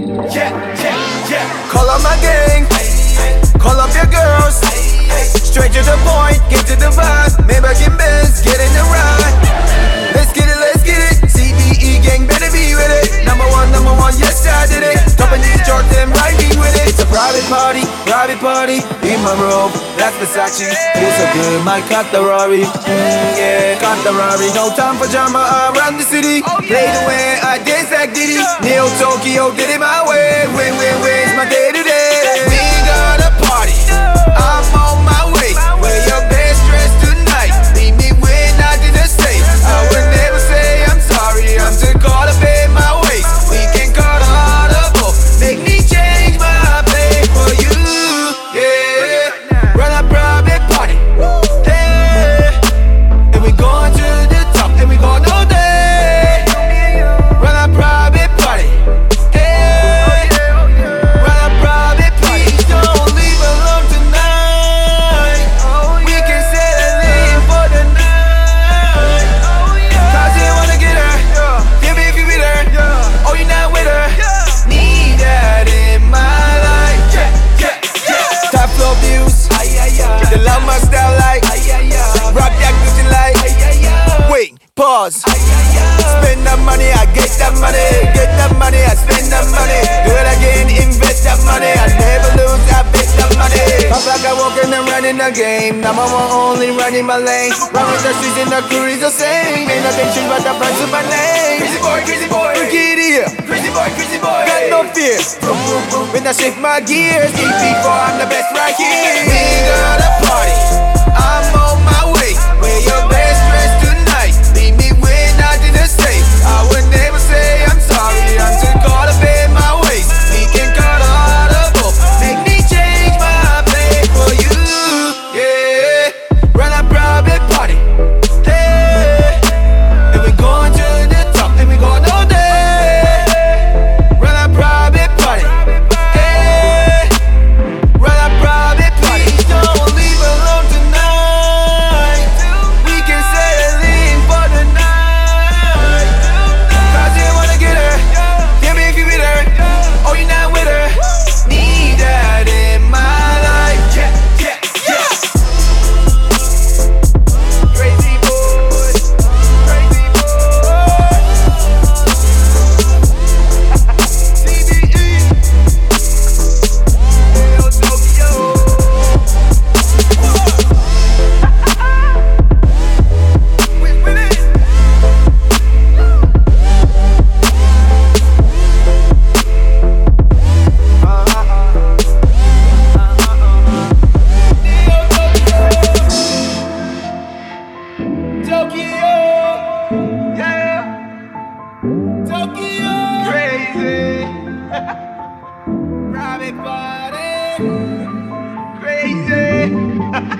Call up my gang, call up your girls. Straight to the point, get to the vibe. Maybach and Benz, get in the ride. Let's get it, let's get it. CDE gang, better be with it. Number one, number one, yes I did it. Top of these charts, them right me with it. It's a private party, private party. In my robe, that's Versace. Feels so good, my cut the Rari. Mm, yeah, cut the Rari. No time for drama around the city. Play the way I Neo Tokyo did it my way. Win, win, win's my day. Wait. Spend that money, I get that money. Get that money, I spend that money. Do it again, invest that money. I never lose, I bet that money. Pop like I walk and I'm running the game. Now I'm only running my lane. Run with the streets and the crew is the same. Ain't nothing changed but the price of my name. Crazy boy, crazy boy. Get here. Crazy boy, crazy boy. Got no fear. When I shift my gears, deep before I'm the best right here. We got a crazy, private party, crazy.